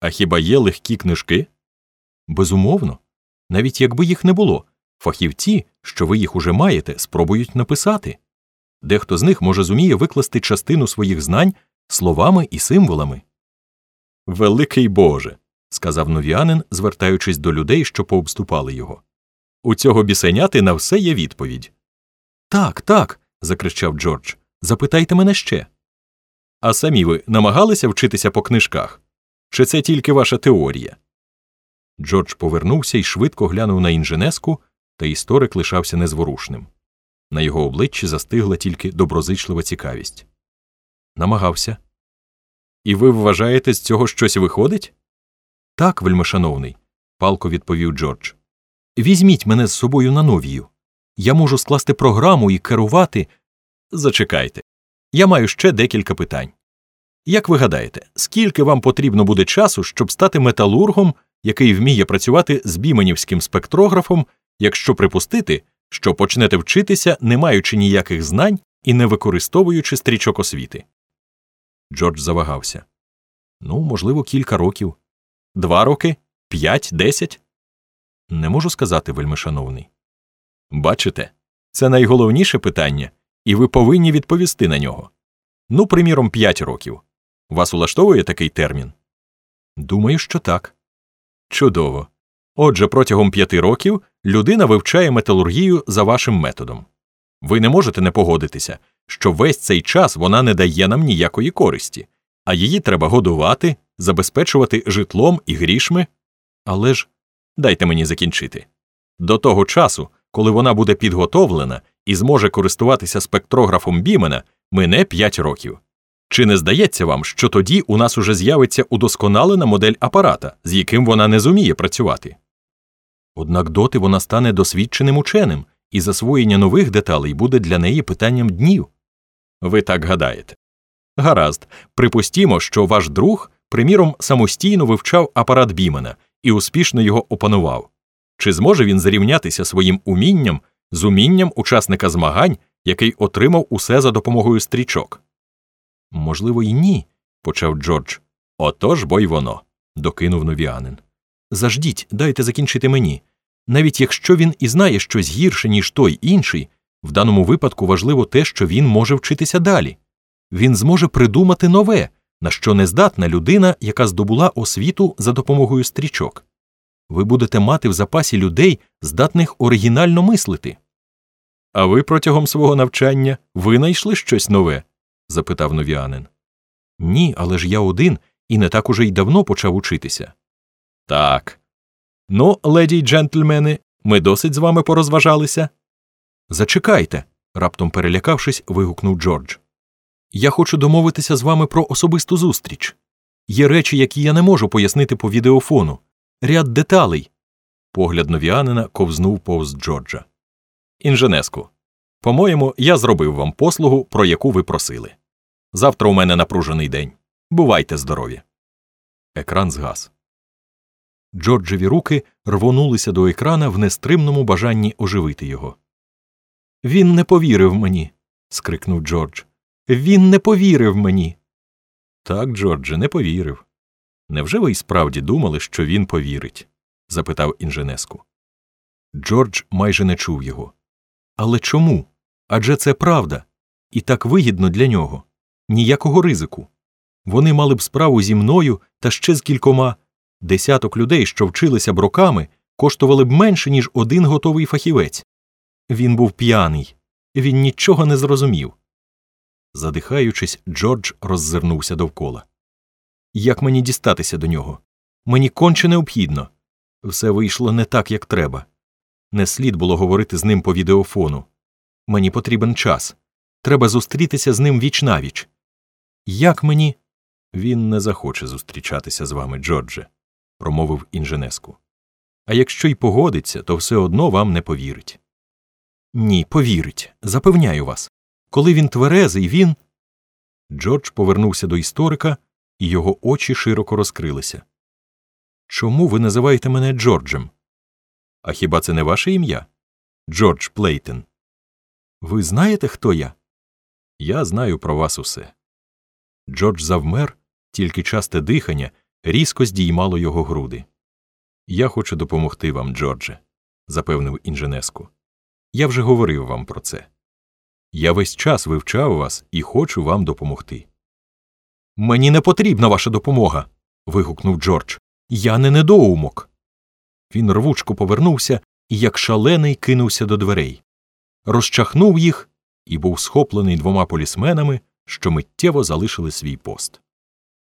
А хіба є легкі книжки? Безумовно. Навіть якби їх не було, фахівці, що ви їх уже маєте, спробують написати. Дехто з них може зуміє викласти частину своїх знань словами і символами. Великий Боже. сказав новіанин, звертаючись до людей, що пообступали його. У цього бісеняти на все є відповідь. Так, так. закричав Джордж. Запитайте мене ще. А самі ви намагалися вчитися по книжках? Чи це тільки ваша теорія? Джордж повернувся і швидко глянув на інженеску, та історик лишався незворушним. На його обличчі застигла тільки доброзичлива цікавість. Намагався. І ви вважаєте, з цього щось виходить? Так, вельмишановний, палко відповів Джордж. Візьміть мене з собою на новію. Я можу скласти програму і керувати. Зачекайте. Я маю ще декілька питань. Як ви гадаєте, скільки вам потрібно буде часу, щоб стати металургом, який вміє працювати з біменівським спектрографом, якщо припустити, що почнете вчитися, не маючи ніяких знань і не використовуючи стрічок освіти? Джордж завагався. Ну, можливо, кілька років. Два роки? П'ять, десять? Не можу сказати, вельмишановний. Бачите, це найголовніше питання, і ви повинні відповісти на нього. Ну, приміром, п'ять років. Вас улаштовує такий термін? Думаю, що так. Чудово. Отже, протягом п'яти років людина вивчає металургію за вашим методом. Ви не можете не погодитися, що весь цей час вона не дає нам ніякої користі, а її треба годувати, забезпечувати житлом і грішми. Але ж дайте мені закінчити. До того часу, коли вона буде підготовлена і зможе користуватися спектрографом Бімена, мине 5 років. Чи не здається вам, що тоді у нас уже з'явиться удосконалена модель апарата, з яким вона не зуміє працювати? Однак доти вона стане досвідченим ученим, і засвоєння нових деталей буде для неї питанням днів. Ви так гадаєте. Гаразд, припустімо, що ваш друг, приміром, самостійно вивчав апарат Бімена і успішно його опанував. Чи зможе він зарівнятися своїм умінням з умінням учасника змагань, який отримав усе за допомогою стрічок? Можливо, і ні, почав Джордж. Отож бо й воно, докинув новіанин. Заждіть, дайте закінчити мені. Навіть якщо він і знає щось гірше, ніж той інший, в даному випадку важливо те, що він може вчитися далі. Він зможе придумати нове, на що не здатна людина, яка здобула освіту за допомогою стрічок. Ви будете мати в запасі людей, здатних оригінально мислити. А ви протягом свого навчання винайшли щось нове? Запитав новіанин. Ні, але ж я один і не так уже й давно почав учитися. Так. Ну, леді й джентльмени, ми досить з вами порозважалися. Зачекайте. раптом перелякавшись, вигукнув Джордж. Я хочу домовитися з вами про особисту зустріч. Є речі, які я не можу пояснити по відеофону, ряд деталей. Погляд новіанина ковзнув повз Джорджа. Інженеску, по-моєму, я зробив вам послугу, про яку ви просили. Завтра у мене напружений день. Бувайте здорові. Екран згас. Джорджеві руки рвонулися до екрана в нестримному бажанні оживити його. Він не повірив мені. скрикнув Джордж. Він не повірив мені. Так, Джордже, не повірив. Невже ви й справді думали, що він повірить? запитав інженеску. Джордж майже не чув його. Але чому? Адже це правда, і так вигідно для нього. Ніякого ризику. Вони мали б справу зі мною та ще з кількома. Десяток людей, що вчилися б роками, коштували б менше, ніж один готовий фахівець. Він був п'яний, він нічого не зрозумів. Задихаючись, Джордж роззирнувся довкола. Як мені дістатися до нього? Мені конче необхідно. Все вийшло не так, як треба. Не слід було говорити з ним по відеофону. Мені потрібен час. Треба зустрітися з ним віч навіч. Як мені. Він не захоче зустрічатися з вами, Джордже, промовив інженеску. А якщо й погодиться, то все одно вам не повірить. Ні, повірить, запевняю вас. Коли він тверезий, він. Джордж повернувся до історика, і його очі широко розкрилися. Чому ви називаєте мене Джорджем? А хіба це не ваше ім'я? Джордж Плейтен. Ви знаєте, хто я? Я знаю про вас усе. Джордж завмер, тільки часте дихання, різко здіймало його груди. Я хочу допомогти вам, Джордже, запевнив Інженеску. Я вже говорив вам про це. Я весь час вивчав вас і хочу вам допомогти. Мені не потрібна ваша допомога. вигукнув Джордж. Я не недоумок. Він рвучко повернувся і, як шалений, кинувся до дверей, розчахнув їх і був схоплений двома полісменами, що миттєво залишили свій пост.